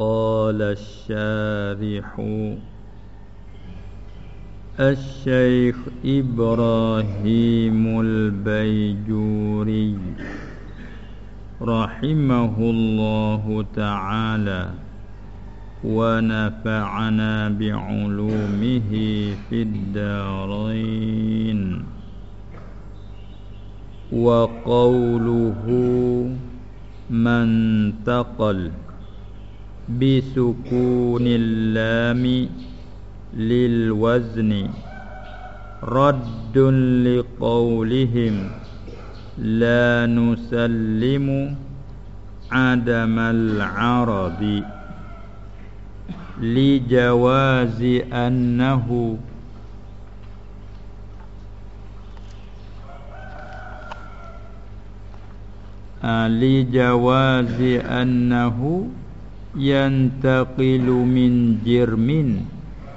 قال الشارح الشيخ إبراهيم البيجوري رحمه الله تعالى ونفعنا بعلومه في الدارين وقوله من تقل bisukunil lami lil wazni raddun liqaulihim la nusallimu adamal arabi li jawazi annahu li jawazi annahu yantaqilu min jirmin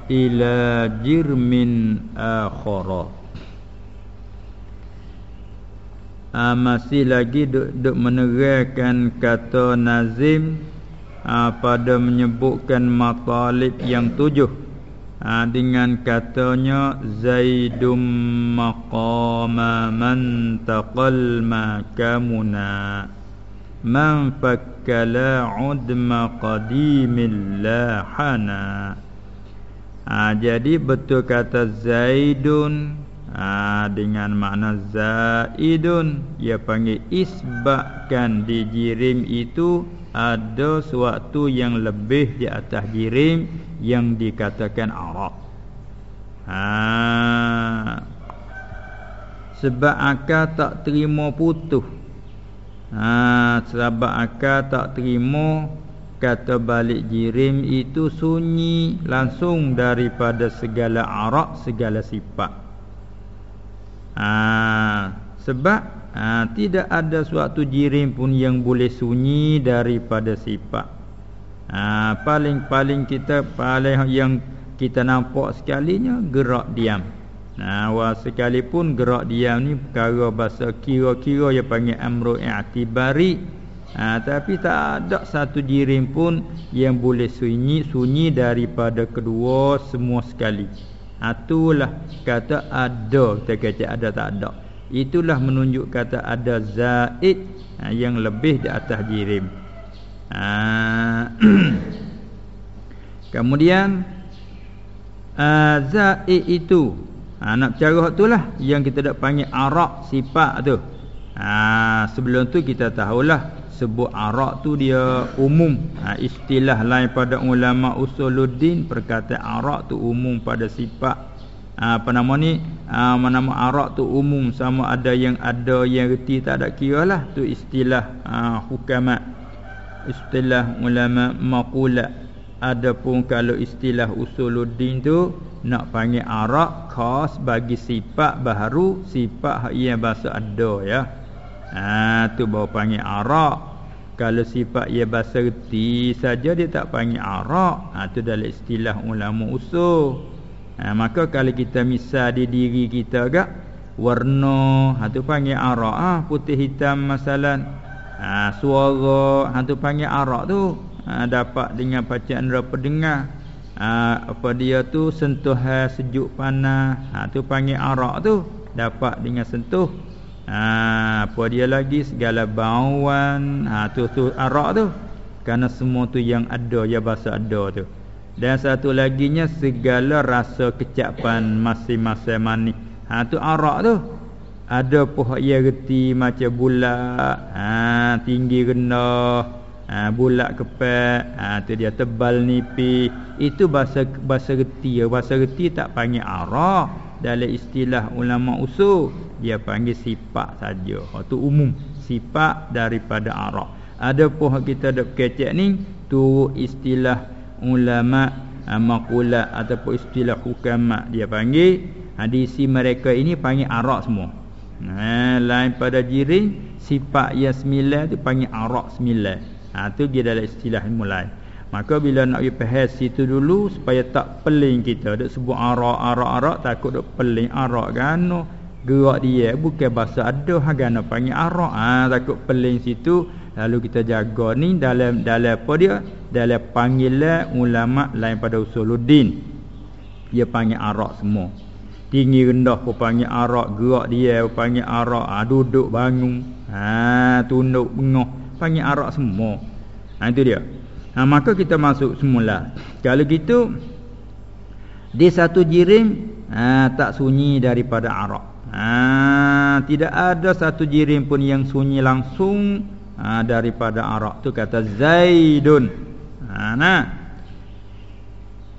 ila jirmin akhara. Ha, masih lagi duk, duk menerangkan kata nazim ha, pada menyebutkan matalib yang tujuh. Ha, dengan katanya zaidum maqama man taqal makamuna man fakkala udma qadimil lahana. Uh, jadi betul kata zaidun ha, dengan makna zaidun ia panggil isbahkan di jirim itu ada sesuatu yang lebih di atas jirim yang dikatakan arab. Ha. Sebab akal tak terima putus ha sebab akal tak terima kata balik jirim itu sunyi langsung daripada segala arak segala sifat. Ha, Sebab ha, Tidak ada suatu jirim pun Yang boleh sunyi daripada sifat. Ha, Paling-paling kita Paling yang kita nampak sekalinya Gerak diam Nah, wa sekalipun gerak diam ni perkara bahasa kira-kira yang panggil amru i'tibari. Ha, tapi tak ada satu jirim pun yang boleh sunyi sunyi daripada kedua semua sekali. Itulah kata ada Kita kata ada tak ada Itulah menunjuk kata ada zaid ha, Yang lebih di atas jirim ha. Kemudian ha, Zaid itu ha, Nak bercara itulah Yang kita dah panggil arak sifat tu. Ha, Sebelum tu kita tahulah sebut arak tu dia umum. Ha, istilah lain pada ulama usuluddin perkataan arak tu umum pada sifat ha, apa nama ni? Ha, nama arak tu umum. Sama ada yang ada yang reti tak ada kira lah. Tu istilah ha, hukamat. Istilah ulama maqulat adapun kalau istilah usuluddin tu nak panggil arak khas bagi sifat baru sifat yang bahasa ada ya Ha tu baru panggil arak. Kalau sifat ia bahasa reti saja dia tak panggil arak. Ha tu dalam istilah ulama usul. Ha maka kalau kita misal di diri kita gak warna ha tu panggil arak ah ha, putih hitam masalan. Ha suara ha tu panggil arak tu. Ha dapat dengan bacaan indera pendengar. Ha apa dia tu? Sentuhan sejuk panas. Ha tu panggil arak tu. Dapat dengan sentuh. Ha, apa dia lagi? Segala bauan. Ha tu tu arak tu. Kerana semua tu yang ada ya bahasa ada tu. Dan satu lagi nya segala rasa kecapan masing-masing manis ha tu arak tu. Ada pun ia reti macam bulat. Ha tinggi rendah ha bulat kepek ha tu dia tebal nipis itu bahasa bahasa reti. Bahasa reti tak panggil arak. Dalam istilah ulama usul dia panggil sifat saja. Itu umum. Sifat daripada arah ada pun kita ada kecek ni tu istilah ulama uh, maqulat ataupun istilah hukama dia panggil. Hadisi mereka ini panggil arak semua. Ha, lain pada jirin sifat yang sembilan tu panggil arak sembilan ha, tu dia dalam istilah mulai. Maka bila nak pergi faham situ dulu supaya tak peling kita dak sebut arak arak arak takut dak peling arak kan gerak dia. Bukan bahasa ada ha kan panggil arak. Ha takut peling situ lalu kita jaga ni dalam dalam apa dia? Dalam panggilan ulama lain pada usuluddin. Dia panggil arak semua. Tinggi rendah pun panggil arak gerak dia pun panggil arak. Ha, duduk bangun. Ha tunduk bengah panggil arak semua. Ha itu dia. Ha maka kita masuk semula. Kalau gitu di satu jirim ha, tak sunyi daripada arak. Ha tidak ada satu jirim pun yang sunyi langsung ha, daripada arak. Tu kata zaidun. Ha, nah.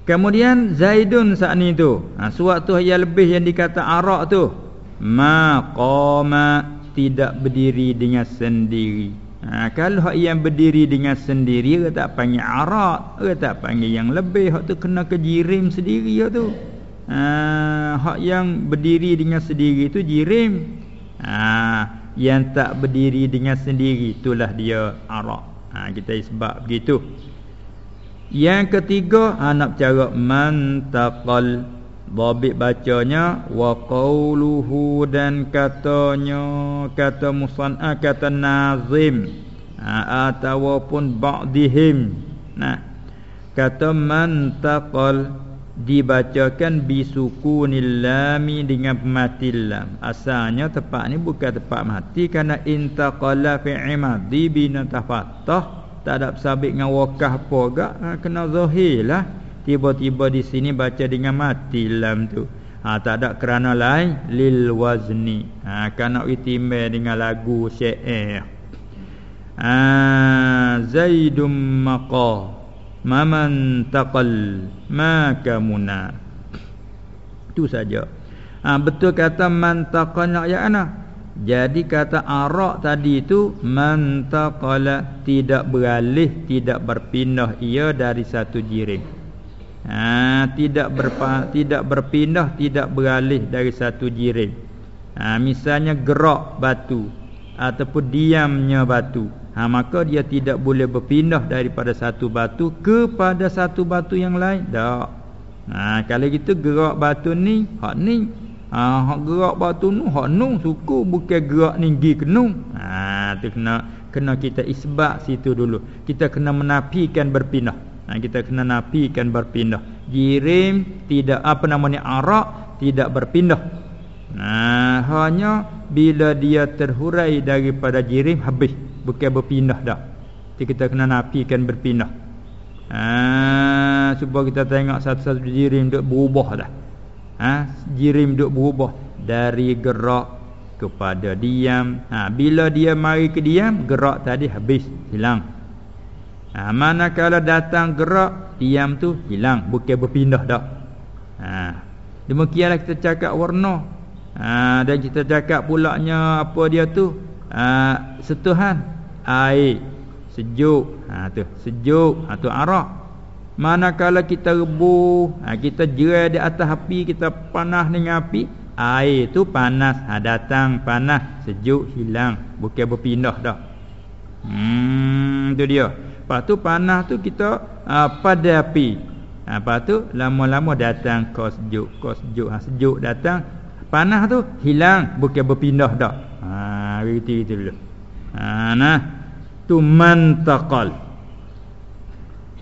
Kemudian zaidun saat ni tu. Ha, suatu yang lebih yang dikata arak tu. Maqama tidak berdiri dengan sendiri ha, kalau yang berdiri dengan sendiri dia tak panggil arak dia tak panggil yang lebih hak tu kena kejirim sendiri tu. Ha, hak yang berdiri dengan sendiri tu jirim. Ha, yang tak berdiri dengan sendiri itulah dia arak. Ha, kita sebab begitu. Yang ketiga ha, nak mantaqal babit bacanya wa qauluhu dan katanya kata musanna kata nazim. Ha, ataupun ba'dihim. Nah kata mantaqal dibacakan bisukunil lami dengan mati lam. Asalnya tempat ni bukan tempat mati kerana intaqala fi imadi bina tafattah tak ada sabit dengan wakah apa gak ha, kena zahirlah tiba-tiba di sini baca dengan mati lam tu. Ha, tak ada kerana lain lil wazni. Ha, kerana itimba dengan lagu syair. Ha, zaidum maqah maman taqal maka muna itu saja. Ha, betul kata man taqala ya ana. Jadi kata arak tadi itu man taqala tidak beralih tidak berpindah. Ia dari satu jirim ha, tidak berpa, tidak berpindah tidak beralih dari satu jirim. Ha, misalnya gerak batu ataupun diamnya batu. Ha, maka dia tidak boleh berpindah daripada satu batu kepada satu batu yang lain. Tak. Ha, kalau gitu gerak batu ni hak ni. Ha, hak gerak batu ni hak nu suku bukan gerak ni pergi ke nu ha, tu kena kena kita isbat situ dulu. Kita kena menafikan berpindah ha, kita kena nafikan berpindah jirim tidak apa namanya arak tidak berpindah Nah, hanya bila dia terhurai daripada jirim habis bukan berpindah dah. Jadi kita kena nafikan berpindah. Ha, supaya kita tengok satu-satu jirim duk berubah dah. Ha, jirim duk berubah dari gerak kepada diam. Ha, bila dia mari ke diam, gerak tadi habis, hilang. Ha, manakala datang gerak, diam tu hilang, bukan berpindah dah. Ha, demikianlah kita cakap warna. Ha, dan kita cakap pulaknya apa dia tu? Ha, setuhan. Air. Sejuk. Ha tu. Sejuk. Ha tu arak. Manakala kita rebu ha, kita jerai di atas api kita panas dengan api air tu panas. Ha datang panas. Sejuk hilang. Bukan berpindah dah. Hmm tu dia lepas tu panas tu kita ha, pada api. Ha, lepas tu lama-lama datang kau sejuk kau sejuk ha, sejuk datang panas tu hilang bukan berpindah dah. Ha begitu dulu. Ha, nah. Tu mantaqal.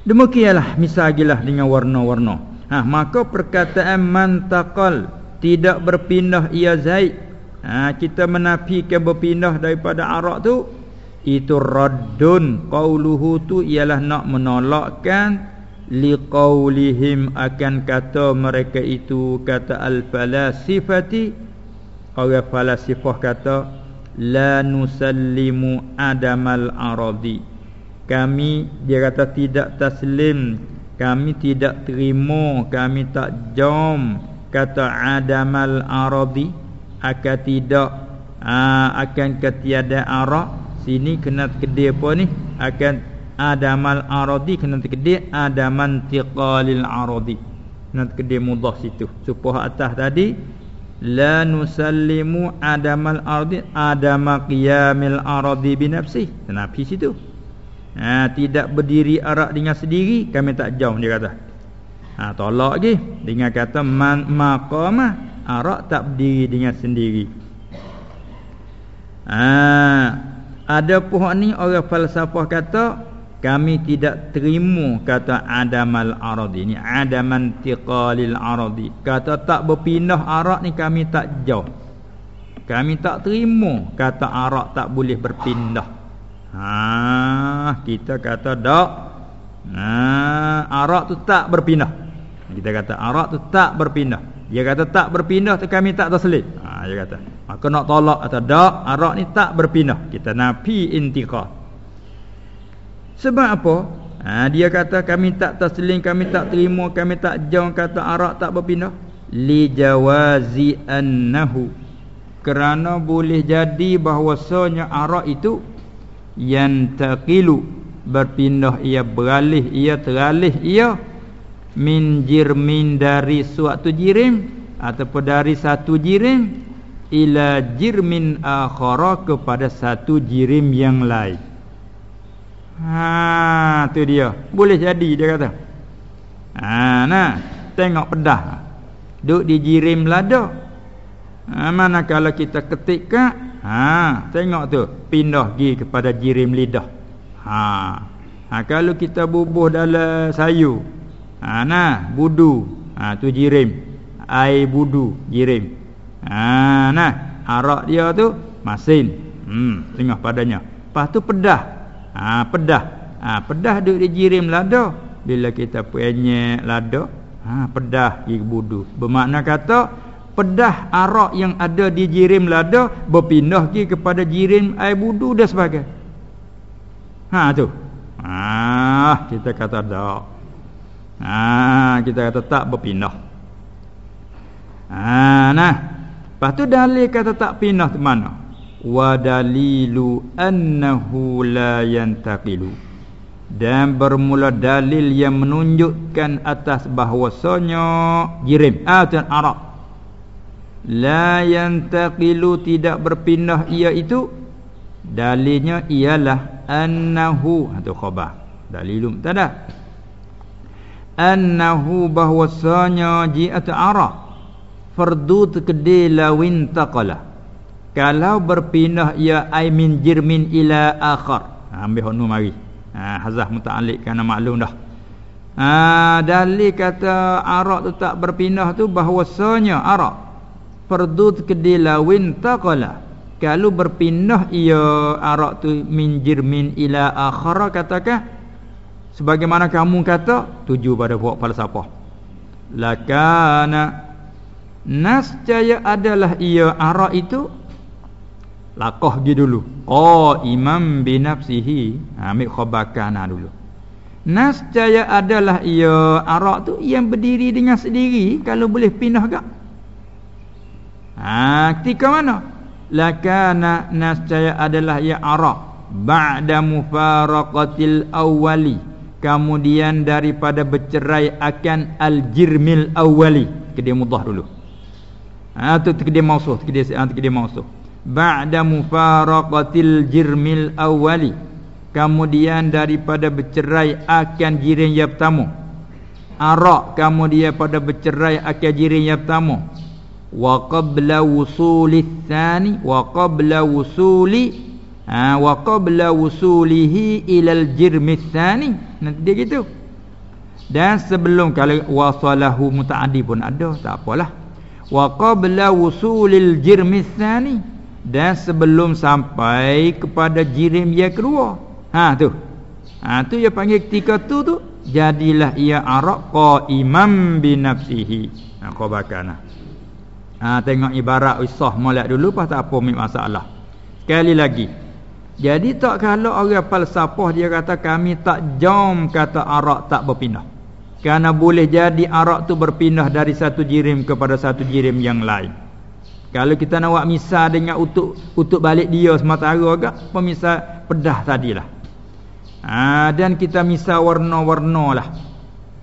Demikianlah misalnya dengan warna-warna. Ha maka perkataan mantaqal tidak berpindah ia zaid. Ha kita menafikan berpindah daripada arak tu itu raddun. Qauluhu tu ialah nak menolakkan liqaulihim akan kata mereka itu kata al falasifati orang falasifah kata la nusallimu adamal aradi kami dia kata tidak taslim. Kami tidak terima. Kami tak jom. Kata adamal aradi akan tidak aa, akan ketiada arak sini kena kedai apa ni? Akan adamal aradi kena kedai adaman tiqalil aradi. Kena kedai mudah situ. Supaya atas tadi la nusallimu adamal ardi adama qiyamil ardi binafsi nafi situ. Ha tidak berdiri arak dengan sendiri kami tak jauh dia kata. Ha tolak lagi. Dengan kata man maqama arak tak berdiri dengan sendiri. Ha ada pohon ni orang falsafah kata kami tidak terima kata adamal aradi. Ni adaman tiqalil aradi. Kata tak berpindah arak ni kami tak jauh. Kami tak terima kata arak tak boleh berpindah. Ha kita kata dak ha arak tu tak berpindah. Kita kata arak tu tak berpindah dia kata tak berpindah kami tak terselit ha dia kata maka nak tolak atau dak arak ni tak berpindah kita nafi intiqal sebab apa? Ha, dia kata kami tak taslim, kami tak terima, kami tak jauh kata arak tak berpindah. Li jawazi annahu. Kerana boleh jadi bahawasanya arak itu yang taqilu berpindah ia beralih ia teralih ia min jirmin dari suatu jirim ataupun dari satu jirim ila jirmin akhara kepada satu jirim yang lain Ha tu dia. Boleh jadi dia kata. Ha nah, tengok pedah. Duk dijirim lada. Ha mana kalau kita ketik ke? Ha tengok tu pindah gi kepada jirim lidah. Ha. Ha kalau kita bubuh dalam sayu. Ha nah budu. Ha tu jirim. Ai budu jirim. Ha nah arak dia tu masin. Hmm tengok padanya. Lepas tu pedah ha, pedah ha, pedah duk dijirim lada bila kita punya lada ha, pedah pergi budu bermakna kata pedah arak yang ada di jirim lada berpindah pergi kepada jirim air budu dan sebagainya ha tu ha kita kata tak ha kita kata tak berpindah. Ha nah. Lepas tu dalil kata tak pindah tu mana? Wa dalilu annahu la yantaqilu. Dan bermula dalil yang menunjukkan atas bahwasanya jirim ah, arab. La yantaqilu tidak berpindah ia itu dalilnya ialah annahu atau khabar. Dalilum tada annahu bahwasanya ji'at arab fardu tekedi lawin taqala kalau berpindah ia ai min jirmin ila akhar. Ha, ambil honu mari. Ha hazah muta'alliq kana maklum dah. Ha dalil kata arak tu tak berpindah tu bahwasanya arak perdu kedilawin taqala kalau berpindah ia arak tu min jirmin ila akhar katakan sebagaimana kamu kata tuju pada buat falsafah lakana nascaya adalah ia arak itu Lakoh dia dulu. Oh imam binafsihi. Ha, ambil khobakana dulu. Nascaya adalah ia arak tu yang berdiri dengan sendiri kalau boleh pindah gak. Ha, ketika mana? Lakana nascaya adalah ia arak ba'da mufaraqatil awwali. Kemudian daripada bercerai akan al-jirmil awwali. Kedia mudah dulu. Ha, tu kedia mausuh, kedia ha, kedia mausuh ba'da mufaraqatil jirmil awwali kemudian daripada bercerai akan jirin yang pertama arak kemudian pada bercerai akan jirin yang pertama wa qabla wusuli tsani wa qabla wusuli ha wa qabla wusulihi ilal jirmi tsani nanti dia gitu. Dan sebelum kalau wasalahu mutaaddi pun ada tak apalah. Wa qabla wusulil jirmi tsani dan sebelum sampai kepada jirim yang kedua. Ha tu. Ha tu dia panggil ketika tu tu jadilah ia araq qaimam bi nafsihi. Ha qabakana ha tengok ibarat usah molek dulu pas tak apa masalah. Sekali lagi jadi tak kalau orang falsafah dia kata kami tak jom kata araq tak berpindah kerana boleh jadi araq tu berpindah dari satu jirim kepada satu jirim yang lain kalau kita nak buat misal dengan untuk untuk balik dia sementara agak pemisah pedah tadilah. Ha, dan kita misal warna-warna lah.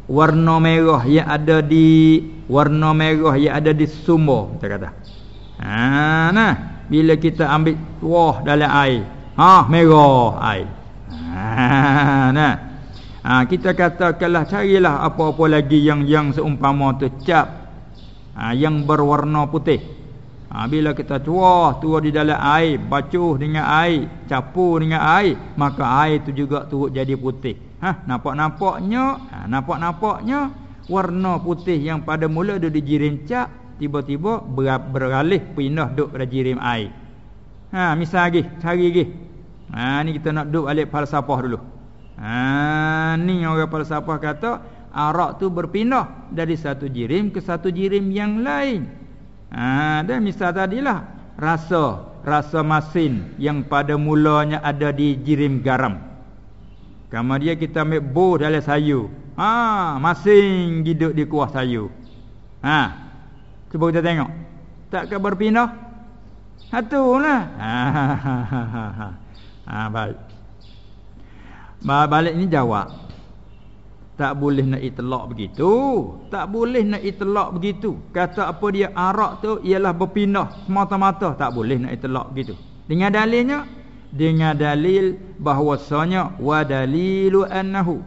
Warna merah yang ada di warna merah yang ada di sumber kita kata. Ha, nah, bila kita ambil wah dalam air, ha merah air. Ha, nah. Ha, kita katakanlah carilah apa-apa lagi yang yang seumpama tu cap ha, yang berwarna putih Ha, bila kita tuah, tuah di dalam air, bacuh dengan air, capur dengan air, maka air itu juga turut jadi putih. Ha, nampak-nampaknya, ha, nampak-nampaknya warna putih yang pada mula ada di jirim cak, tiba-tiba ber beralih pindah duk pada jirim air. Ha, misal lagi, cari lagi. Ha, ni kita nak duk balik falsafah dulu. Ha, ni orang falsafah kata, arak tu berpindah dari satu jirim ke satu jirim yang lain. Ha, dan misal tadilah rasa rasa masin yang pada mulanya ada di jirim garam. Kamu dia kita ambil bo dalam sayur. Ha, masin hidup di kuah sayur. Ha. Cuba kita tengok. Tak ke berpindah? Hatulah. Ha, ha, ha, ha, ha. baik. Balik ni jawab. Tak boleh nak itlak begitu. Tak boleh nak itlak begitu. Kata apa dia arak tu ialah berpindah semata-mata. Tak boleh nak itlak begitu. Dengan dalilnya dengan dalil bahwasanya wa dalilu annahu.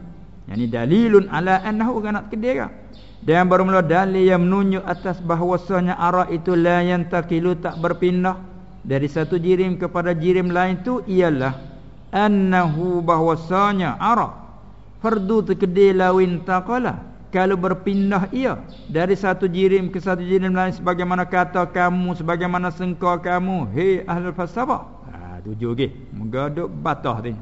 Yani dalilun ala annahu kan nak kedira. Dan baru mula dalil yang menunjuk atas bahwasanya arak itu la yantaqilu tak berpindah dari satu jirim kepada jirim lain tu ialah annahu bahwasanya arak fardu terkedai lawin taqala kalau berpindah ia dari satu jirim ke satu jirim lain sebagaimana kata kamu sebagaimana sengkau kamu hei ahli falsafah. Ha tujuh ke menggaduk batah ni.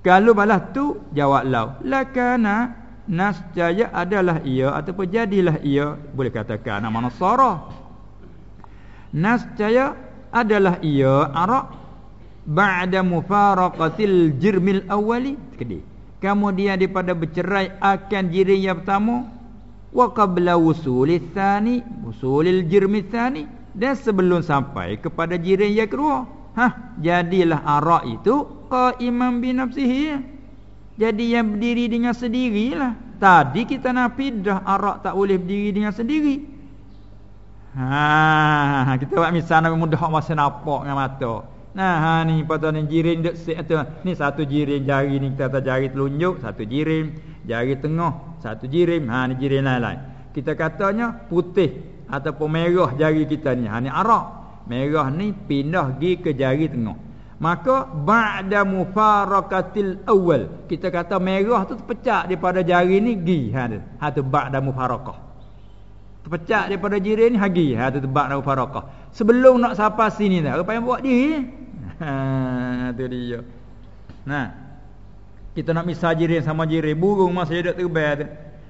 Kalau balas tu jawab lau. Lakana nasjaya adalah ia ataupun jadilah ia. Boleh katakan nama nasara nasjaya adalah ia arak ba'da mufaraqatil jirmil awwali kedai kemudian daripada bercerai akan jirim yang pertama wa qabla wusulil tsani wusulil jirmi tsani dan sebelum sampai kepada jirim yang kedua. Ha jadilah arak itu qaiman bi nafsihi. Jadi yang berdiri dengan sendirilah. Tadi kita nafi dah arak tak boleh berdiri dengan sendiri ha kita buat misal nak mudah masa nampak dengan mata Nah, ha ni pada ni jirim dek set tu. Ni satu jirim jari ni kita kata jari telunjuk, satu jirim, jari tengah, satu jirim. Ha ni jirim lain-lain. Kita katanya putih ataupun merah jari kita ni. Ha ni arak. Merah ni pindah gi ke jari tengah. Maka ba'da mufaraqatil awal. Kita kata merah tu terpecah daripada jari ni gi ha tu. Ha tu ba'da mufaraqah. Terpecah daripada jirim ni hagi. Ha tu ba'da mufaraqah. Sebelum nak sapa sini dah. Yang buat dia? Ha tu dia. Nah. Kita nak misal jirin sama jirin burung masa dia duduk terbang tu.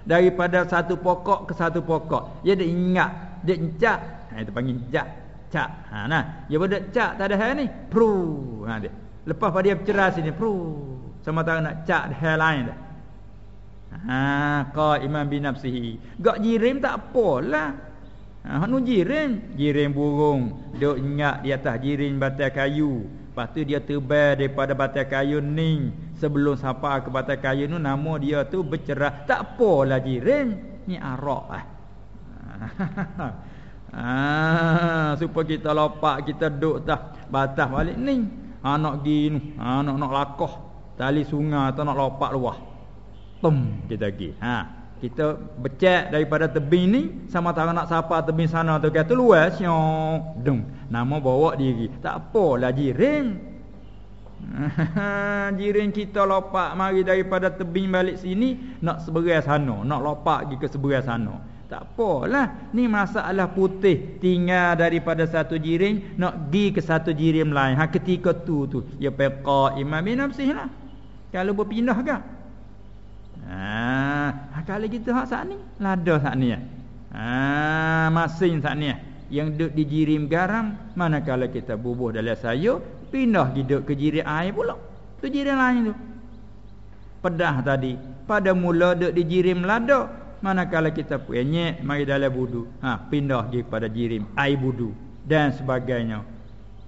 Daripada satu pokok ke satu pokok. Dia dah ingat, dia encak. Ha itu panggil encak. Cak. Ha nah. Dia pada cak tak ada hal ni. Pru. Ha dia. Lepas pada dia bercerai sini, pru. Sama tak nak cak hal lain dah. Ha qaiman bi nafsihi. Gak jirim tak apalah. Ha nu jirim, jirim burung, duk ingat di atas jirim batai kayu. Lepas tu dia terbang daripada batai kayu ni Sebelum sampai ke batai kayu ni Nama dia tu bercerah. Tak apalah jirin Ni arak ah, Supaya kita lopak Kita duduk dah Batas balik ni Anak gini Anak nak lakoh Tali sungai atau nak lopak luah Tum kita pergi. Ha kita becek daripada tebing ni sama tak nak sapa tebing sana tu kata luas syok dung. Nama bawa diri. Tak apalah jirin jirin kita lopak mari daripada tebing balik sini nak seberai sana nak lopak pergi ke seberai sana. Tak apalah ni masalah putih. Tinggal daripada satu jirin nak pergi ke satu jirin lain. Ha ketika tu tu ya peqa imam bin nafsih lah kalau berpindah ke Ha, kalau kita hak sat ni, lada sat ni. Ha, masin sat ni. Yang duduk di jirim garam, manakala kita bubuh dalam sayur, pindah hidup ke jirim air pula. Tu jirim lain tu. Pedah tadi, pada mula duduk di jirim lada, manakala kita penyek mari dalam budu, ha, pindah pergi pada jirim air budu dan sebagainya.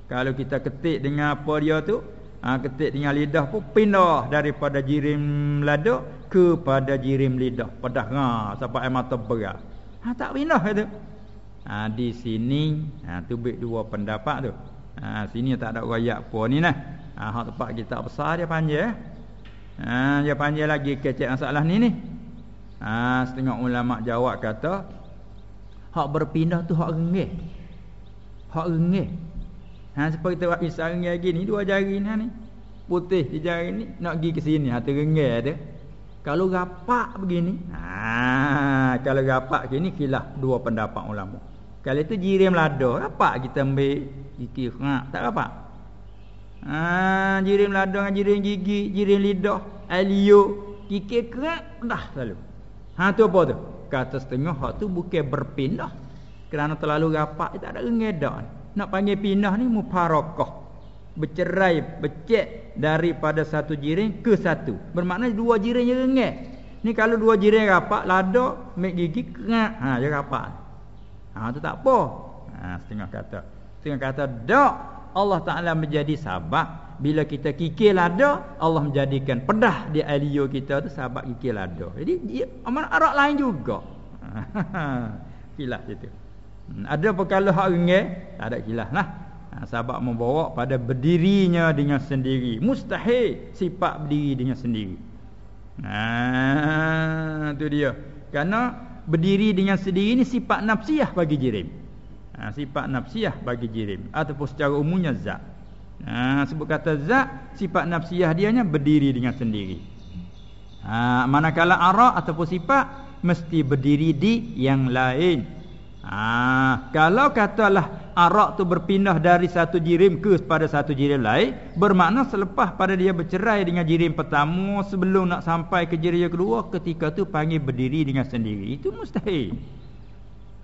Kalau kita ketik dengan apa dia tu, ha, ketik dengan lidah pun pindah daripada jirim lada kepada jirim lidah pedah ha sampai air mata berat ha tak pindah itu. Ha di sini ha tu baik dua pendapat tu. Ha sini tak ada royak apa ni nah. Ha hak tempat kita besar dia panjang ha dia panjang lagi kecek masalah ni ni. Ha setengah ulama jawab kata hak berpindah tu hak renggih. Hak rengeh ha seperti kita rengeh lagi ni dua jari ni ha, ni. Putih di jari ni nak pergi ke sini ha tu rengeh ada kalau rapak begini ha kalau rapak gini kilah dua pendapat ulama. Kalau itu jirim lada rapak kita ambil gigi ha tak rapak ha jirim lada dengan jirim gigi jirim lidah alio gigi kerak dah selalu. Ha tu apa tu? Kata setengah hak tu bukan berpindah. Kerana terlalu rapat tak ada rengedak nak panggil pindah ni mufarakah. Bercerai becek daripada satu jiring ke satu. Bermakna dua jiring yang rengek ni kalau dua jiring rapat lada mek gigi kerak ha dia rapat ha tu tak apa. Ha setengah kata. Setengah kata dak Allah Taala menjadi sabab bila kita kikir lada Allah menjadikan pedah di alio kita tu sahabat kikir lada jadi dia aman arak lain juga. Kilah situ. Hmm, ada perkara hak rengeh tak ada kilah lah ha, sahabat membawa pada berdirinya dengan sendiri. Mustahil sifat berdiri dengan sendiri. Nah tu dia. Kerana berdiri dengan sendiri ni sifat nafsiah bagi jirim. Ha, sifat nafsiah bagi jirim. Ataupun secara umumnya zat. Ha, sebut kata zat sifat nafsiyah dianya berdiri dengan sendiri. Ha, manakala arak ataupun sifat mesti berdiri di yang lain. Ha, kalau katalah arak tu berpindah dari satu jirim ke pada satu jirim lain, bermakna selepas pada dia bercerai dengan jirim pertama sebelum nak sampai ke jirim kedua, ketika tu panggil berdiri dengan sendiri. Itu mustahil.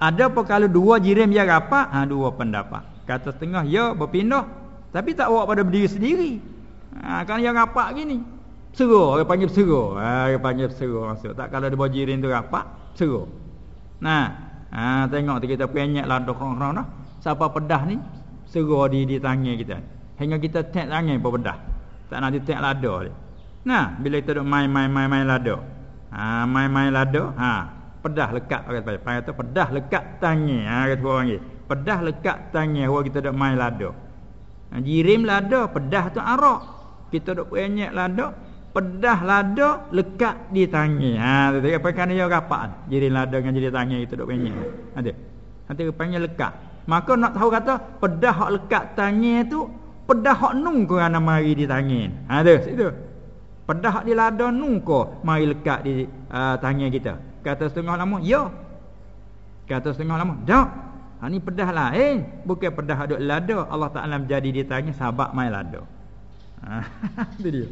Ada apa kalau dua jirim yang rapat? Ha, dua pendapat. Kata setengah, ya berpindah tapi tak bawa pada berdiri sendiri. Ha, kan yang rapat gini. Seru, orang panggil seru. Ha, orang panggil seru maksud. Tak kalau ada bajirin tu rapat, seru. Nah, ha, tengok kita penyek lah dokong-dokong dah. Siapa pedah ni, seru di, di tangan kita. Hingga kita tek tangan pun pedah. Tak nak tek lada dia. Nah, bila kita duk main-main-main-main lada. Ha, main-main lada, ha, pedah lekat orang kata. Panggil tu pedah lekat tangan. Ha, kata orang panggil. Pedah lekat tangan orang kita duk main lada. Ha, jirim lada, pedah tu arak. Kita duk penyek lada, pedah lada lekat di tangan. Ha, tu apa kan dia rapat. Jirim lada dengan jirim tangan kita duk penyek. Ada. Nanti panggil lekat. Maka nak tahu kata pedah hak lekat tangan tu pedah hak nung ko ana mari di tangan. Ha tu, situ. Pedah hak di lada nung ko mari lekat di uh, tangan kita. Kata setengah lama, ya. Kata setengah lama, dak. Ha ni pedah lain, bukan pedah aduk lada. Allah Taala menjadi dia tanya sahabat mai lada. Ha itu dia.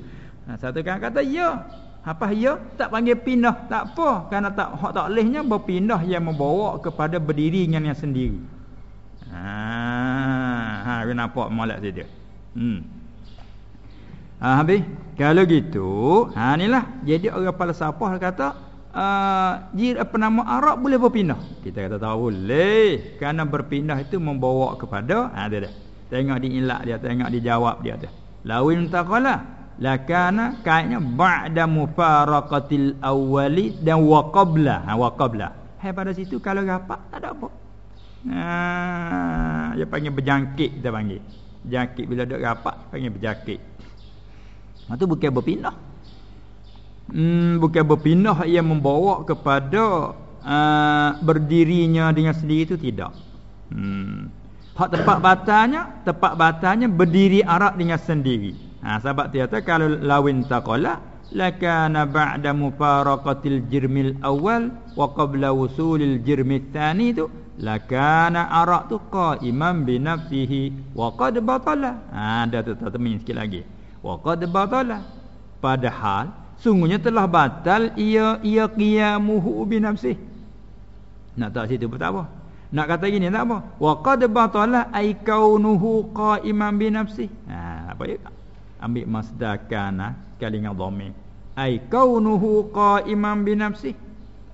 Ha satu kan kata ya. Apa ya? Tak panggil pindah, tak apa. Karena tak hak tak lehnya berpindah yang membawa kepada berdiri dengan yang sendiri. Ha ha kenapa molek dia? Hmm. Ha habis. Kalau gitu, ha inilah jadi orang falsafah kata uh, jir apa nama Arab boleh berpindah. Kita kata tahu boleh kerana berpindah itu membawa kepada ha dia dah. Tengok di ilak dia, tengok di jawab dia. Lawin taqala lakana kaitnya ba'da mufaraqatil awwali dan wa qabla. Ha wa qabla. Hai pada situ kalau rapat tak ada apa. Ha dia panggil berjangkit kita panggil. Jangkit bila duk rapat panggil berjangkit. Ha tu bukan berpindah hmm, bukan berpindah yang membawa kepada uh, berdirinya dengan sendiri itu tidak. Hmm. Hak tempat batanya, tempat batanya berdiri arak dengan sendiri. Ha sahabat dia kata kalau lawin taqala lakana ba'da mufaraqatil jirmil awal wa qabla wusulil jirmit tsani tu lakana arak tu qa'iman bi nafsihi wa qad batala. Ha ada tu termin sikit lagi. Wa qad batala. Padahal sungguhnya telah batal ia ia qiyamuhu bi nafsihi nak tak situ pun tak apa nak kata gini tak apa wa qad batala ay kaunuhu qa'iman bi nafsihi ha apa ya ambil masdar kana kali dengan dhamir. Ay kaunuhu qa'iman bi nafsihi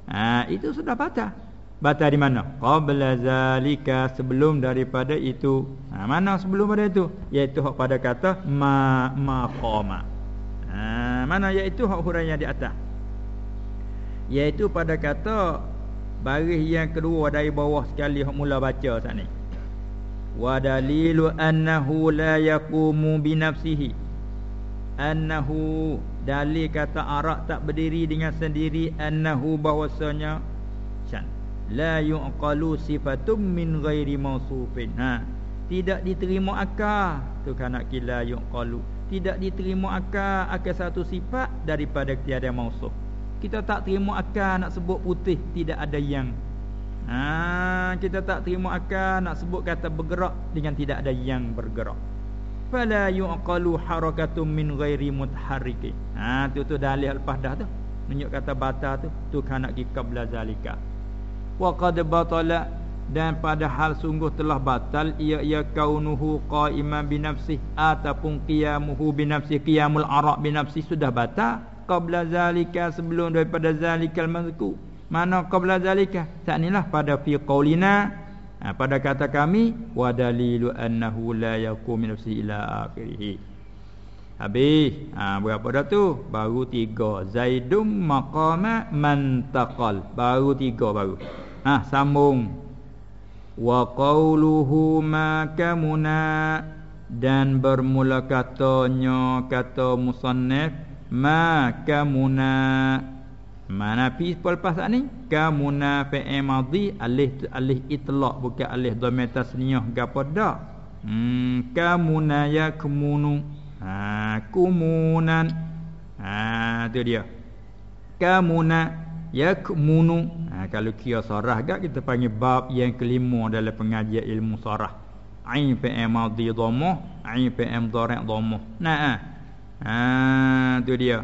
ha itu sudah batal. Batal di mana? Qabla zalika sebelum daripada itu. Ha mana sebelum pada itu? Iaitu pada kata ma ma qama. Ha, mana iaitu hak huraian di atas. Iaitu pada kata baris yang kedua dari bawah sekali hak mula baca saat ni. Wa dalilu annahu la yaqumu bi nafsihi. Annahu dalil kata arak tak berdiri dengan sendiri annahu bahwasanya syan la yuqalu sifatum min ghairi mausufin. Ha tidak diterima akal. Tu kana kila yuqalu. Tidak diterima akal akal satu sifat daripada tiada mausuf kita tak terima akal nak sebut putih tidak ada yang. Ha, kita tak terima akal nak sebut kata bergerak dengan tidak ada yang bergerak fala yuqalu harakatum min ghairi mutaharriki ha tu tu dalil lepas dah tu. Tunjuk kata batal tu tu kana qabla zalika. Wa qad batala dan pada hal sungguh telah batal ia ia kaunuhu qaiman bi nafsi ataupun qiyamuhu bi nafsi qiyamul araq bi nafsi sudah batal qabla zalika sebelum daripada zalikal mazku mana qabla zalika? Taknilah pada fi qaulina ha, pada kata kami wa dalilu annahu la yakum min nafsi ila akhirih. Habis ha, berapa dah tu? Baru tiga. Zaidum maqama man taqal. Baru tiga baru. Ha sambung. Wa qawluhu ma kamuna. Dan bermula katanya kata musannif ma kamuna mana pi lepas ni? Kamuna fi'il madhi alih alih itlaq bukan alih dhamir tasniyah gapo dak. Hmm kamuna yakmunu ha kumunan. Ha tu dia. Kamuna yakmunu ha, kalau kira sarah gak kita panggil bab yang kelima dalam pengajian ilmu sarah ain pm madhi dhammah ain pm dhari' dhammah nah ha tu dia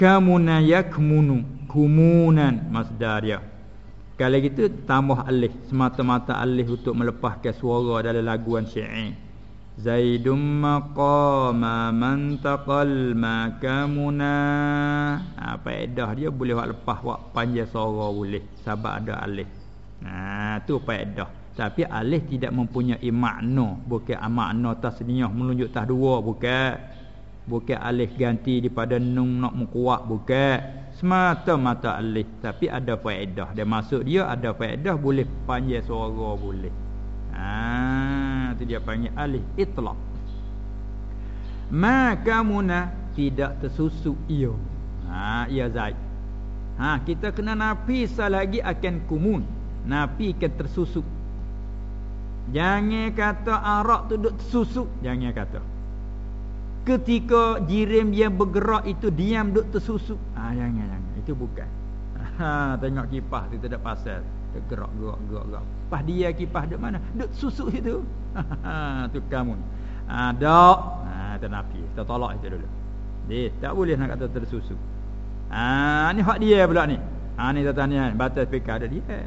kamuna yakmunu kumunan masdar dia kalau gitu tambah alif semata-mata alif untuk melepaskan suara dalam laguan syair. Zaidum maqama man taqal makamuna Apa ha, edah dia boleh buat lepas buat panjang suara boleh. Sebab ada alih ha, tu faedah. Tapi alih tidak mempunyai makna, bukan makna tasniyah menunjuk tas dua, bukan. Bukan alih ganti daripada nun nak mengkuat, bukan. Semata-mata alih, tapi ada faedah. Dia masuk dia ada faedah boleh panjang suara boleh. Ha, tu dia panggil alih itlaq. Maka muna tidak tersusuk ia. Ha, ia zaid. Ha, kita kena nafi lagi akan kumun. Nafi akan tersusuk. Jangan kata arak tu duk tersusuk, jangan kata. Ketika jirim dia bergerak itu diam duk tersusuk. Ha, jangan jangan. Itu bukan. Ha, tengok kipas tu tidak pasal. Gerak gerak gerak gerak. Pas dia kipas duk mana? Duk susuk situ. tu kamu. Ha dak. Ha tenapi. Kita tolak itu dulu. Dia tak boleh nak kata tersusuk. Ha ni hak dia pula ni. Ha ni tata ni batas fikar ada dia.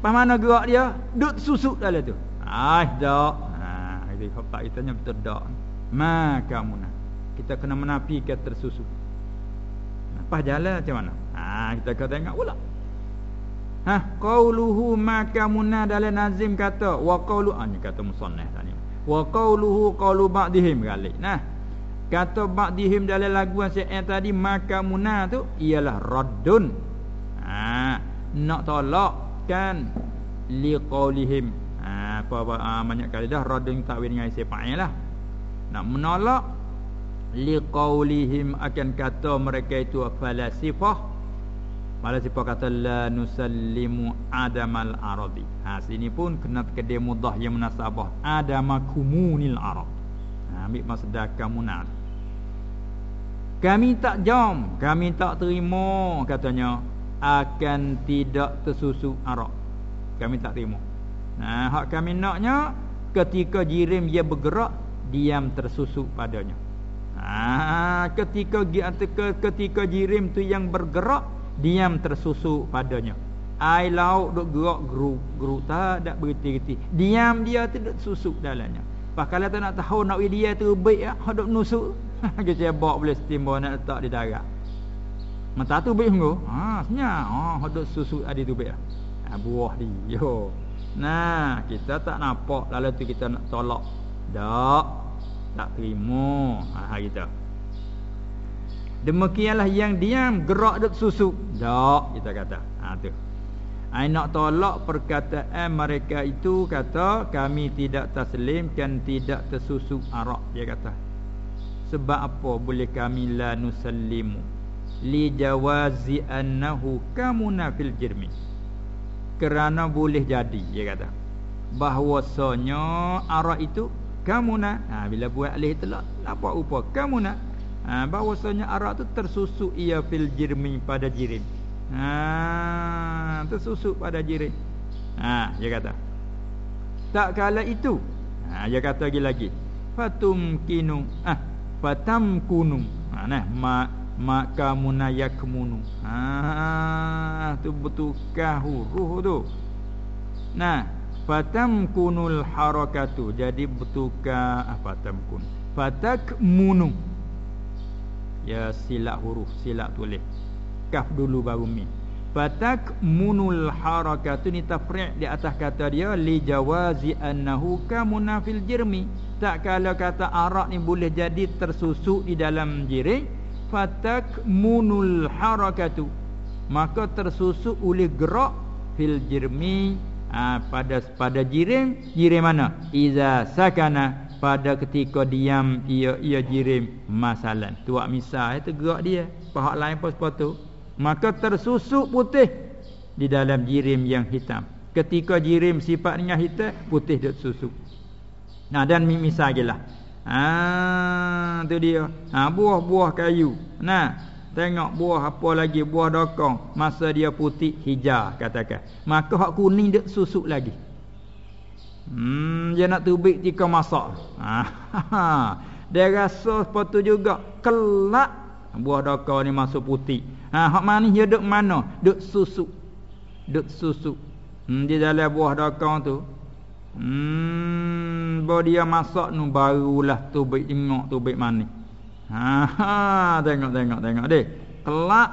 Pas mana gerak dia? Duk susuk dalam tu. Ah dak. Ha itu hak kita nya betul dak. Ma kamu nak. Kita kena menafikan tersusuk. Pas jalan macam mana? Ha kita kata tengok pula. Ha qauluhu maka munna dalam nazim kata wa qaulu ah ni kata musannaf tadi. Wa qauluhu qaulu ba'dihim galik. Nah. Kata ba'dihim dalam laguan saya tadi maka munna tu ialah raddun. Ha nak tolak kan li qaulihim. Ha apa, apa ha, banyak kali dah raddun takwil dengan isi fa'il lah. Nak menolak li qaulihim akan kata mereka itu falasifah Malah siapa kata la nusallimu adamal arabi. Ha sini pun kena kedai mudah yang munasabah adama kumunil arab. Ha ambil masdar kamunat. Kami tak jom, kami tak terima katanya akan tidak tersusu Arab. Kami tak terima. Nah, hak kami naknya ketika jirim dia bergerak diam tersusu padanya. Ha ketika ketika jirim tu yang bergerak diam tersusuk padanya. Air laut duk gerak geru geru tak ada berhenti-henti. Diam dia tidak susuk dalamnya. Pak kalau tak nak tahu nak dia tu baik ah ha, duk nusuk kita bawa boleh steamboat nak letak di darat. Mata tu baik sungguh. Ha senyap. Ha oh, duk susuk ada tu baik ha, buah dia. Yo. Nah kita tak nampak. Lalu tu kita nak tolak tak tak terima ha kita Demikianlah yang diam gerak dek susu. Tak kita kata. Ha tu. Ai nak tolak perkataan mereka itu kata kami tidak taslim dan tidak tersusuk arak dia kata. Sebab apa boleh kami la nusallimu li jawazi annahu kamuna fil jirmi. Kerana boleh jadi dia kata. bahwasanya arak itu kamu nak? Ha, bila buat alih telak apa rupa. Kamu nak? Ha, bahwasanya arak tu tersusuk ia fil jirmi pada jirim ha, tersusuk pada jirim ha, dia kata. Tak kala itu. Ha, dia kata lagi lagi. Fatum kinu. Ah fatam kunum ha, nah ma maka munayakmunu ha tu betulkah huruf tu. Nah fatam kunul harakatu. Jadi betuka apa ah, tamkun fatak munu ya silap huruf silap tulis. Kaf dulu baru mim fatak munul harakatu. Ni tafri' di atas kata dia li jawazi annahu kamunafil jirmi. Tak kalau kata arak ni boleh jadi tersusuk di dalam jiring fatak munul harakatu. Maka tersusuk oleh gerak fil jirmi ha, pada pada jirim jirim mana? Iza sakana pada ketika diam ia ia jirim masalan. Tuak misal itu gerak dia. Pahak lain pun sepatu. Maka tersusuk putih di dalam jirim yang hitam. Ketika jirim sifatnya hitam putih dia susuk nah dan misal lah. Ah tu dia. Ha, buah-buah kayu. Nah Tengok buah apa lagi buah dokong masa dia putih hijau katakan. Maka hak kuning dia susuk lagi. Hmm dia nak tubik jika masak. Ha. dia rasa sepatu juga kelak buah dokong ni masuk putih. Ha hak manis dia duk mana? Duk susuk. Duk susuk. Hmm di dalam buah dokong tu. Hmm dia masak nu barulah tubik jengok tubik manis. Ha, ha tengok tengok tengok deh. Kelak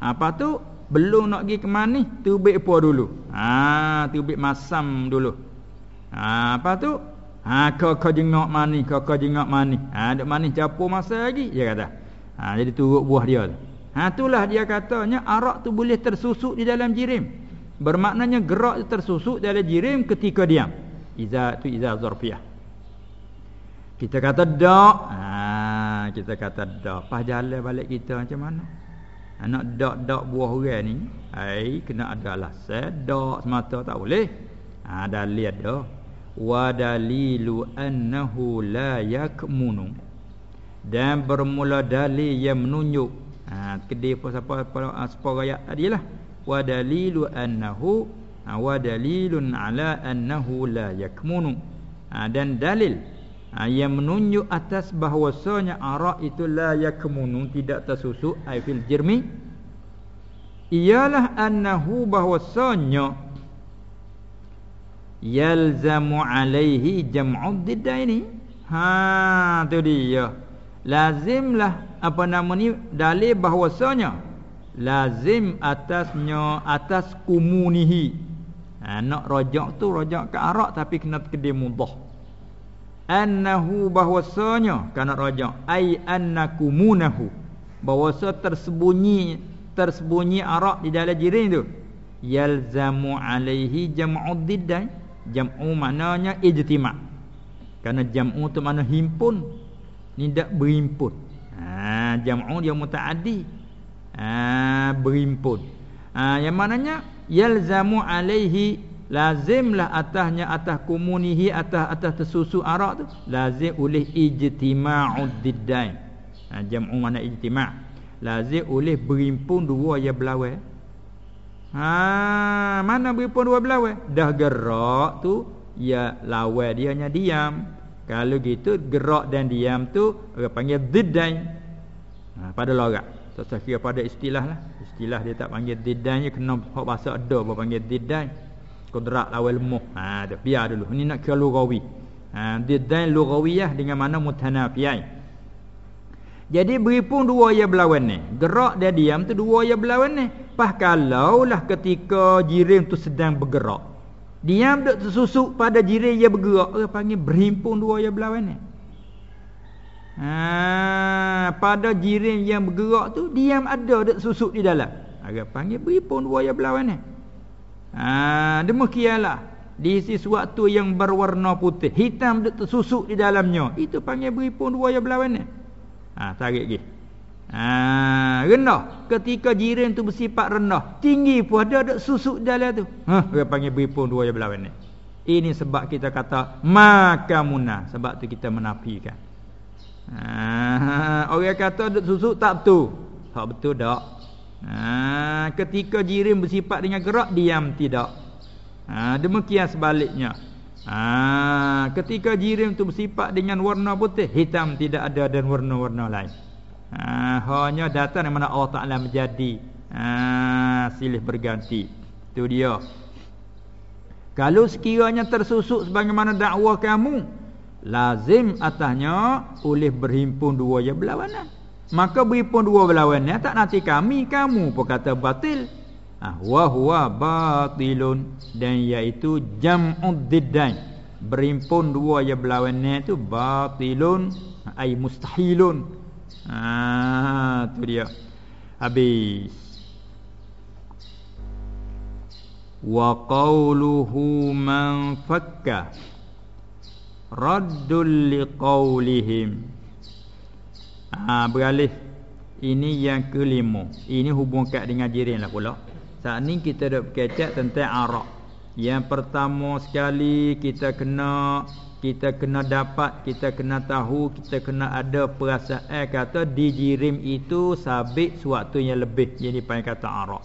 apa tu belum nak pergi ke mana tubik apa dulu. Ha tubik masam dulu. Ha apa tu? Ha kau kau jengok mani, kau kau jengok mani. Ha dak mani capo masa lagi dia kata. Ha jadi turut buah dia tu. Ha itulah dia katanya arak tu boleh tersusuk di dalam jirim. Bermaknanya gerak tersusuk dalam jirim ketika diam. Iza tu iza zarfiyah. Kita kata dak. Ha kita kata dak pas jalan balik kita macam mana? Nak dak-dak buah orang ni ai kena ada alasan. Dak semata tak boleh. Ha dalil ada wa dalilu annahu la yakmunu. Dan bermula dalil yang menunjuk. Ha kedai apa siapa apa separa ayat tadilah wa dalilu annahu ha, wa dalilun ala annahu la yakmunu. Ha, dan dalil ha, yang menunjuk atas bahawasanya arak itu la yakmunun tidak tersusuk ai fil jirmi. Ialah annahu bahawasanya yalzamu alaihi jam'u diddaini. Ha tu dia. Lazimlah apa nama ni dalil bahawasanya lazim atasnya atas kumunihi ha, nak rojak tu rojak ke arak tapi kena kedim mudah annahu bahwasanya kana raja ai annakumunahu bahwasa tersembunyi tersembunyi arak di dalam jirin tu. Yalzamu alaihi jam'u diddai. Jam'u maknanya ijtima' kerana jam'u tu makna himpun. Ni dak berhimpun ha jam'u dia mutaaddi. Ha berhimpun ha yang maknanya yalzamu alaihi lazimlah atasnya atas komunihi atas atas tersusu arak tu lazim oleh ijtima'ud diddain. Ha, jam'u mana ijtima' lazim oleh berimpun dua ya belawai ha mana berimpun dua belawai dah gerak tu ya lawai dia nya diam. Kalau gitu gerak dan diam tu orang panggil diddain. Ha, pada logat tak kira pada istilah lah. Istilah dia tak panggil diddain kena hak bahasa ada apa panggil diddain kudrat lawal muh ha dah biar dulu. Ini nak kira lugawi. Ha didain lugawiyah dengan mana mutanafiyai jadi beri pun dua ya berlawan ni. Gerak dia diam tu dua ya berlawan ni. Pas kalaulah ketika jirim tu sedang bergerak. Diam duk tersusuk pada jirim yang bergerak. Orang panggil berhimpun dua ya berlawan ni. Ha pada jirim yang bergerak tu diam ada duk susuk di dalam. Orang panggil berhimpun dua ya berlawan ni Ha, demikianlah di sesuatu yang berwarna putih, hitam tersusuk di dalamnya. Itu panggil beri pun dua yang berlawan ni. Ha, tarik lagi. Ha, rendah. Ketika jiran tu bersifat rendah, tinggi pun ada ada susuk dalam tu. Ha, dia panggil beri pun dua yang berlawan ni. Ini sebab kita kata makamuna sebab tu kita menafikan. Ha, orang kata susuk tak betul. Tak betul tak? Ha, ketika jirim bersifat dengan gerak diam tidak. Ha, demikian sebaliknya. Ha, ketika jirim tu bersifat dengan warna putih, hitam tidak ada dan warna-warna lain. Ha, hanya datang yang mana Allah Taala menjadi ha, silih berganti. Itu dia. Kalau sekiranya tersusuk sebagaimana dakwah kamu, lazim atasnya oleh berhimpun dua yang berlawanan. Maka berhimpun dua berlawanan tak nanti kami kamu pun kata batil. Ah wa huwa batilun. Dan iaitu jam'ud diddain berimpun dua yang berlawanan itu batilun ai mustahilun. Ah tu dia. Habis. Wa qawluhu man fakka. Raddul liqaulihim ah beralih ini yang kelima ini hubung kat dengan jiran lah pula saat ni kita dah berkecek tentang arak. Yang pertama sekali kita kena kita kena dapat, kita kena tahu, kita kena ada perasaan kata dijirim itu sabit suatu yang lebih yang dipanggil kata arak.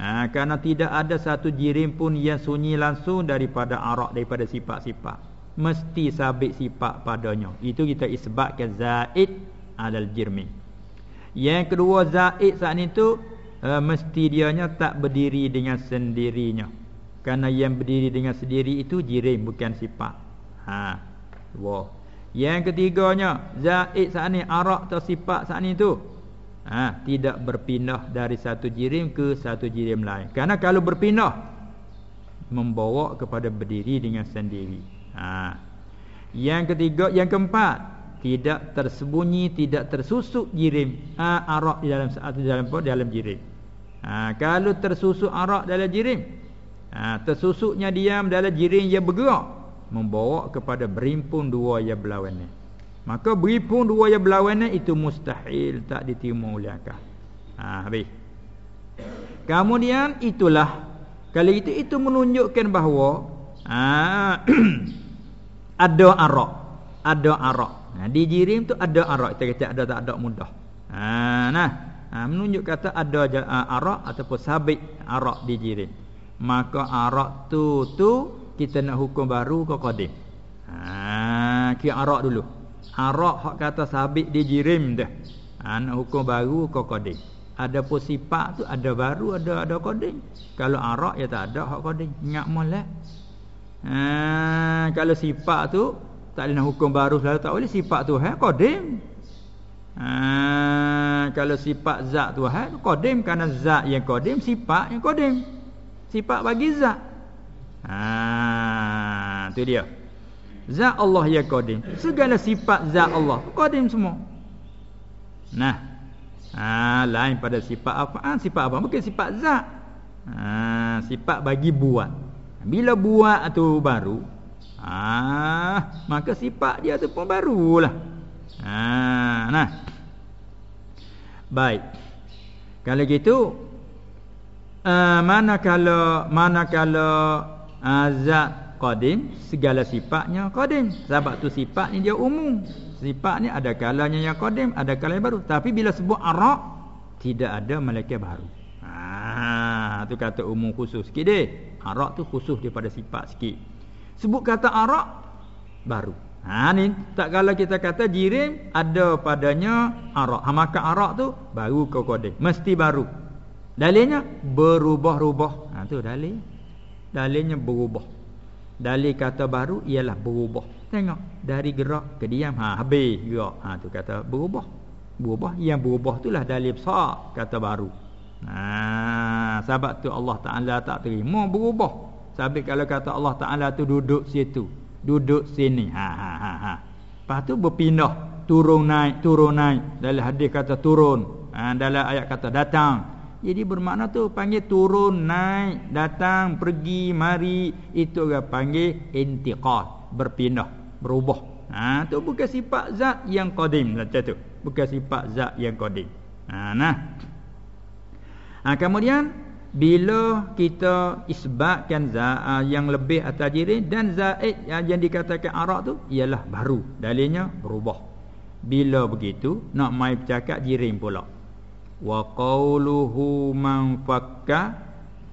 Ha, kerana tidak ada satu jirim pun yang sunyi langsung daripada arak daripada sifat-sifat. Mesti sabit sifat padanya. Itu kita isbatkan zaid alal jirmi. Yang kedua zaid saat itu uh, mesti dianya tak berdiri dengan sendirinya. Karena yang berdiri dengan sendiri itu jirim bukan sifat. Ha. Dua. Yang ketiganya, zaid saat ni arak atau sifat saat ni tu. Ha, tidak berpindah dari satu jirim ke satu jirim lain. Karena kalau berpindah membawa kepada berdiri dengan sendiri. Ha. Yang ketiga, yang keempat, tidak tersembunyi, tidak tersusuk jirim ha, arak di dalam satu dalam dalam jirim. Ha, kalau tersusuk arak dalam jirim ha, Tersusuknya diam dalam jirim yang bergerak Membawa kepada berimpun dua yang berlawanan Maka berimpun dua yang berlawanan itu mustahil Tak diterima oleh akal ha, Habis Kemudian itulah Kalau itu itu menunjukkan bahawa ha, Ada arak. Ada arak. Ha, Di jirim tu ada arak. Kita kata ada tak ada mudah. Ha, Nah. Ha, menunjuk kata ada uh, arak ataupun sabit arak di jirim. Maka arak tu tu kita nak hukum baru ke qadim ha kira arak dulu. Arak hak kata sabit di jirim dah. Ha, nak hukum baru ke qadim ada pun sifat tu ada baru ada ada qadim kalau arak ya tak ada hak qadim ingat molek ha kalau sifat tu tak ada nak hukum baru selalu tak boleh sifat tu ha qadim Ha, kalau sifat zat Tuhan qadim kerana zat yang qadim sifat yang qadim. Sifat bagi zat. Ha, tu dia. Zat Allah yang qadim. Segala sifat zat Allah qadim semua. Nah. Ha, lain pada sifat apa? Ha, sifat apa? Bukan sifat zat. Ha, sifat bagi buat. Bila buat tu baru, ha, maka sifat dia tu pun barulah. Ha, nah. Baik. Kalau gitu uh, mana kalau mana kalau azat qadim segala sifatnya qadim. Sebab tu sifat ni dia umum. Sifat ni ada kalanya yang qadim, ada kalanya baru. Tapi bila sebut arak tidak ada malaikat baru. Ha, tu kata umum khusus sikit deh. Arak tu khusus daripada sifat sikit. Sebut kata arak baru. Ha ni tak kala kita kata jirim ada padanya arak. Ha maka arak tu baru kau kode. Mesti baru. Dalilnya berubah-ubah. Ha tu dalil. Dalilnya berubah. Dalil kata baru ialah berubah. Tengok dari gerak ke diam. Ha habis gerak. Ha tu kata berubah. Berubah yang berubah itulah dalil besar kata baru. Ha sebab tu Allah Taala tak terima berubah. Sebab kalau kata Allah Taala tu duduk situ duduk sini. Ha ha ha ha. Lepas tu berpindah turun naik turun naik. Dalam hadis kata turun. Ha, dalam ayat kata datang. Jadi bermakna tu panggil turun naik datang pergi mari. Itu orang panggil intiqal berpindah berubah. Ha tu bukan sifat zat yang qadim macam tu. Bukan sifat zat yang qadim. Ha nah ha kemudian bila kita isbatkan za yang lebih atas jirim dan zaid yang, yang dikatakan arak tu ialah baru. Dalilnya berubah. Bila begitu nak mai bercakap jirim pula. Wa qawluhu man fakka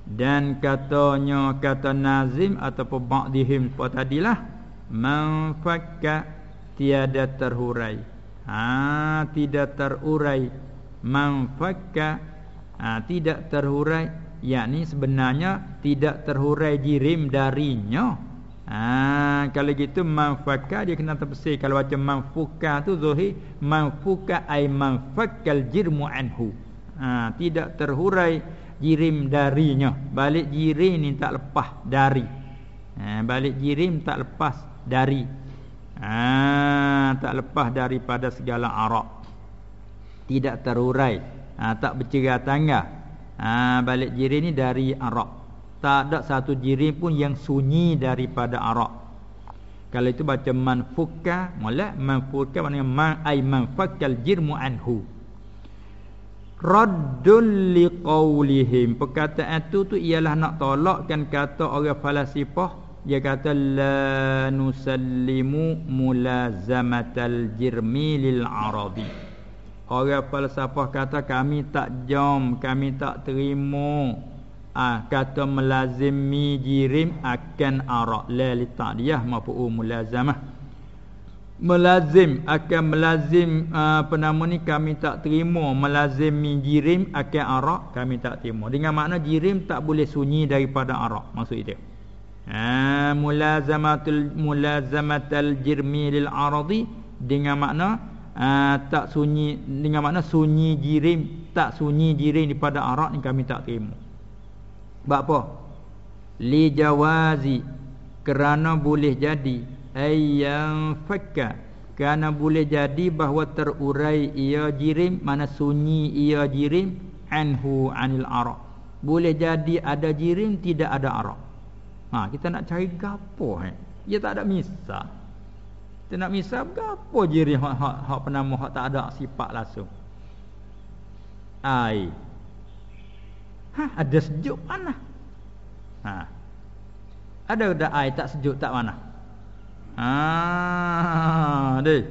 dan katanya kata nazim ataupun ba'dihim apa tadilah man fakka tiada terhurai ha tidak terurai. Man fakka ha, tidak terhurai yakni sebenarnya tidak terhurai jirim darinya. Ha, kalau gitu manfaka dia kena terpesir. Kalau macam manfuka tu zuhir manfuka ay manfakal jirmu anhu. Ha, tidak terhurai jirim darinya. Balik jirim ni tak lepas dari. Ha, balik jirim tak lepas dari. Ha, tak lepas daripada segala arak. Tidak terhurai ha, tak bercerai tangga ha, Balik jirin ni dari Arab. Tak ada satu jirin pun yang sunyi daripada Arab. Kalau itu baca manfuka Mula manfuka maknanya man, Ay manfakal jirmu anhu. Raddul liqawlihim. Perkataan itu tu ialah nak tolakkan kata orang falasifah. Dia kata La nusallimu mulazamatal jirmi lil arabi Orang falsafah kata kami tak jom, kami tak terima ah kata melazimi jirim akan arak la li ta'diyah mafu'u mulazamah. Melazim akan melazim apa nama ni kami tak terima melazimi jirim akan arak kami tak terima. Dengan makna jirim tak boleh sunyi daripada arak maksud itu. Ha mulazamatul mulazamatul jirmi lil aradi dengan makna uh, tak sunyi dengan makna sunyi jirim tak sunyi jirim daripada arak ni kami tak terima. Sebab apa? Li jawazi kerana boleh jadi ayyam fakka kerana boleh jadi bahawa terurai ia jirim mana sunyi ia jirim anhu anil arak boleh jadi ada jirim tidak ada arak ha kita nak cari gapo eh? Dia tak ada misal kita nak misal apa jiri hak hak hak penama hak tak ada sifat langsung. Ai. Ha, ada sejuk panas. Ha. Ada ada ai tak sejuk tak panas. Ha, deh.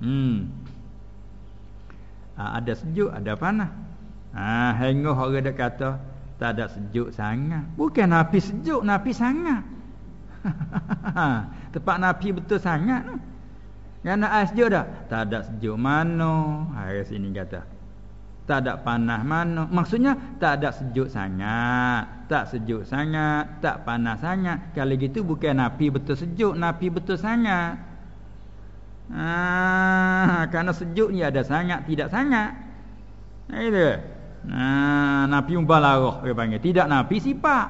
Hmm. Ha, ada sejuk, ada panas. Ha, hengah orang dah kata tak ada sejuk sangat. Bukan napi sejuk, napi sangat. Tempat napi betul sangat. No? Yang nak ais sejuk dah? Tak ada sejuk mana. Hari sini kata. Tak ada panas mana. Maksudnya tak ada sejuk sangat. Tak sejuk sangat. Tak panas sangat. Kalau gitu bukan napi betul sejuk. Napi betul sangat. Ah, kerana sejuk ni ada sangat. Tidak sangat. Nah, itu. Nah, napi umpah larah. Dia panggil. Tidak napi sifat.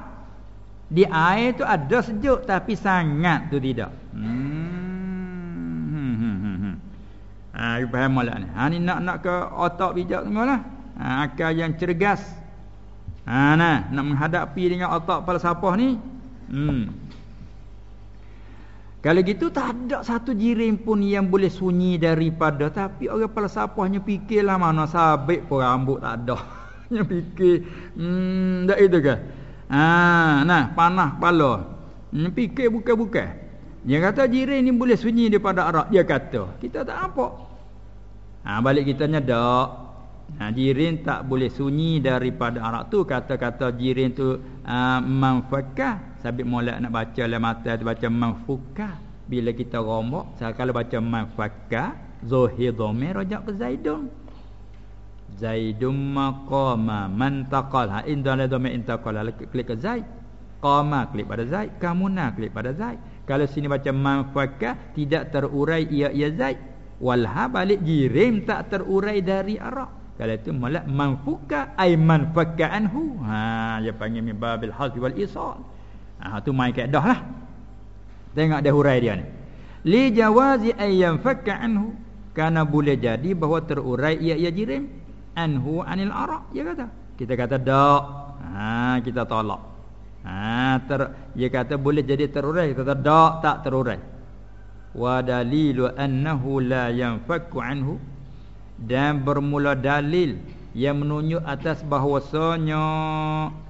Di air tu ada sejuk. Tapi sangat tu tidak. Hmm. Ha faham molek ni. Ha ni nak nak ke otak bijak tengoklah. Ha akal yang cergas. Ha nah, nak menghadapi dengan otak falsafah ni. Hmm. Kalau gitu tak ada satu jirim pun yang boleh sunyi daripada tapi orang falsafahnya fikirlah mana sabit pun rambut tak ada. Nya fikir hmm dak itu ke? Ha nah panah kepala. Hmm, fikir bukan-bukan. Dia kata jirin ni boleh sunyi daripada arak. Dia kata. Kita tak apa. Ha, balik kita nyedak. Ha, jirin tak boleh sunyi daripada arak tu. Kata-kata jirin tu uh, manfakah. Sabit mulai nak baca dalam mata tu baca manfukah. Bila kita rombok. Kalau baca manfakah. Zohir dhomir rojak ke Zaidun. Zaidun maqama mantaqal. Ha, indah lah dhomir intaqal. Klik ke Zaid. Qama klik pada Zaid. Kamuna klik pada Zaid. Kalau sini baca manfaka tidak terurai ia ia zaid. Walha balik jirim tak terurai dari arak. Kalau itu malak manfuka ay manfaka anhu. Ha dia panggil min babil hazf wal isal. Ha tu mai kaedah lah. Tengok dia hurai dia ni. Li jawazi ay yanfaka anhu karena boleh jadi bahawa terurai ia ia jirim anhu anil arak. Dia kata. Kita kata dak. Ha kita tolak. Ha, ter, dia kata boleh jadi terurai kata tak tak terurai. Wa dalilu annahu la yanfakku anhu. Dan bermula dalil yang menunjuk atas bahwasanya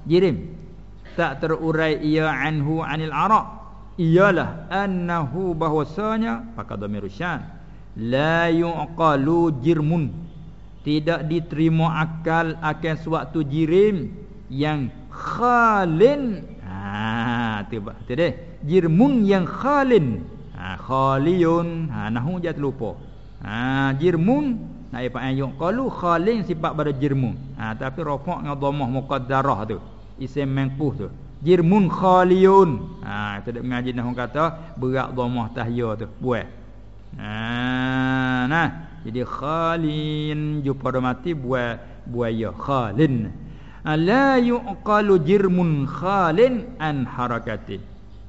jirim tak terurai ia anhu anil araq ialah annahu bahwasanya pakai dhamir syan la yuqalu jirmun. Tidak diterima akal akan suatu jirim yang khalin. Ha tu tu deh jirmun yang khalin. ha khaliyun ha nahu jat lupa ha jirmun. Nak apa ayat qalu khalin sifat pada jirmun. Ha tapi rafa' dengan dhammah muqaddarah tu. Isim mangpuh tu. Jirmun khaliyun ha kita mengaji nahwu kata berak dhammah tahya tu. Buat ha nah. Jadi khalin jumpa mati buat buaya khalin. La yuqalu jirmun khalin an harakati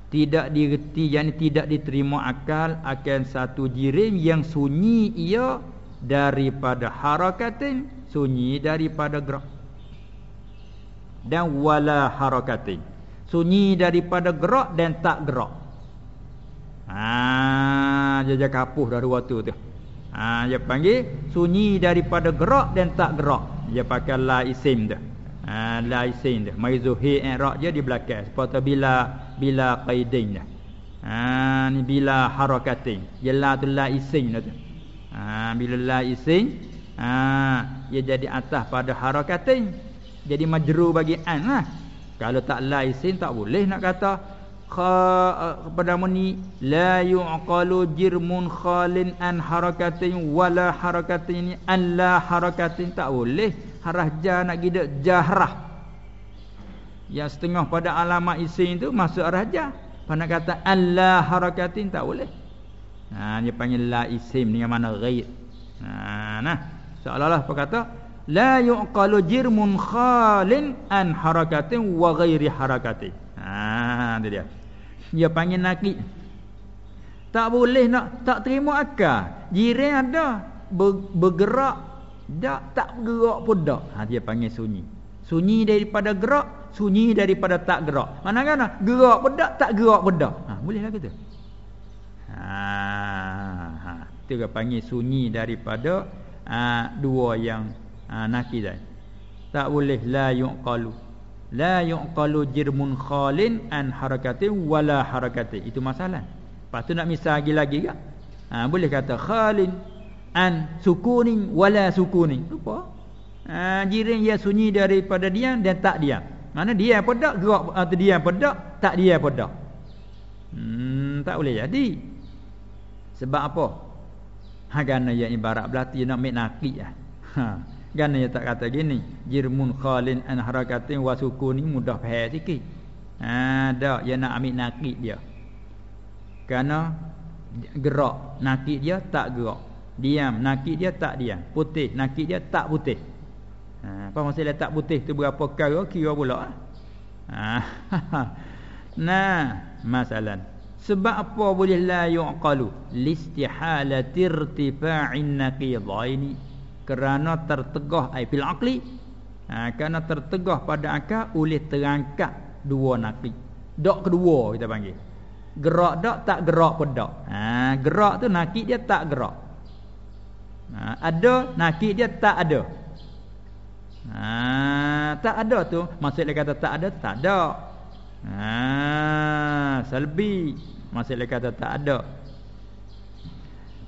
tidak direti yakni tidak diterima akal akan satu jirim yang sunyi ia daripada harakatin sunyi daripada gerak. Dan wala harakatin sunyi daripada gerak dan tak gerak. Ha dia kapuh dari waktu tu. Ha dia panggil sunyi daripada gerak dan tak gerak. Dia pakai la isim tu ha la isim tu mai zuhir i'rab je di belakang. Seperti bila bila qaidin dah ha ni bila harakatin. Ya la tu la isim tu. Ha, Bila la isin ha, Ia jadi atas pada harakatin. Jadi majru bagi an lah. Kalau tak la isin tak boleh nak kata Kepada meni La yu'qalu jirmun khalin an harakatin Wala harakatin An la harakatin. Tak boleh Harah jah nak gida jahrah Yang setengah pada alamat isin tu Masuk arah jah Pada kata an la harakatin tak boleh Ha dia panggil la isim dengan mana ghair. Ha nah. Seolah-olah apa kata la yuqalu jirmun khalin an harakatin wa ghairi harakatin. Ha dia dia. Dia panggil nakik. Tak boleh nak tak terima akal. Jiran ada bergerak tak tak gerak pun tak. Ha dia panggil sunyi. Sunyi daripada gerak, sunyi daripada tak gerak. Mana kan? Gerak pun tak, tak gerak pun tak. Ha bolehlah kata. Ha, ha. Itu dia panggil sunyi daripada ha, dua yang ha, nakil tadi. Tak boleh la yuqalu. La yuqalu jirmun khalin an harakatin wala harakatin. Itu masalah. Lepas tu nak misal lagi lagi tak? Ha, boleh kata khalin an sukunin wala sukunin. Lupa. Ha, jirin yang sunyi daripada diam dan tak diam. Mana dia pun tak gerak atau diam pun tak, tak dia pun tak. Hmm, tak boleh jadi. Sebab apa? Ha gana yang ibarat belati nak mek nakik ah. Ha. Gana yang tak kata gini, jirmun khalin an harakatin wa sukuni mudah faham sikit. Ha dak yang nak ambil nakik dia. Kerana gerak nakik dia tak gerak. Diam. Nakik dia tak diam. Putih. Nakik dia tak putih. Ha apa maksud dia tak putih tu berapa kali kira pula. Ha. nah, masalah. Sebab apa boleh la yuqalu? Listihalati irtifa'in naqidaini kerana tertegah ai fil aqli. Ha, kerana tertegah pada akal oleh terangkat dua naqid dak kedua kita panggil. Gerak dak tak gerak pun dak ha, gerak tu naqid dia tak gerak ha, ada naqid dia tak ada ha, tak ada tu maksud dia kata tak ada tak ada ha, salbi Masalah kata tak ada.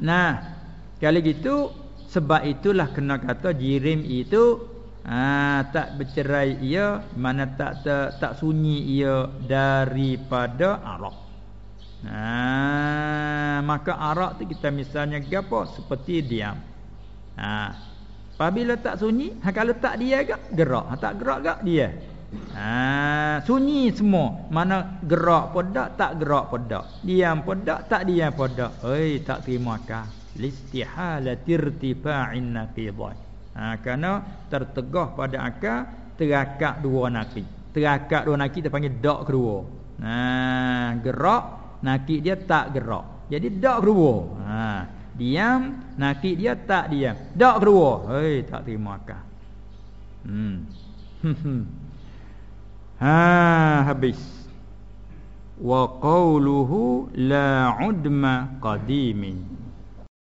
Nah, kali gitu sebab itulah kena kata jirim itu ha, tak bercerai ia mana tak tak, tak sunyi ia daripada arak. Ha, maka arak tu kita misalnya gapo seperti diam. Ha, apabila tak sunyi, ha, kalau tak dia gak gerak, ha, tak gerak gak dia. Ha, sunyi semua. Mana gerak pun tak, gerak pun tak. Diam pun tak, diam tak. Hei, tak terima kah? Listihalati irtifa'in naqidai. Ha, kerana tertegah pada akal, terakak dua naqid. Terakak dua naqid kita panggil dak kedua. Ha, gerak, naqid dia tak gerak. Jadi dak kedua. Ha, diam, naqid dia tak diam. Dak kedua. Hei, tak terima. Hmm. hmm. Ha habis. Wa qawluhu la udma qadimin.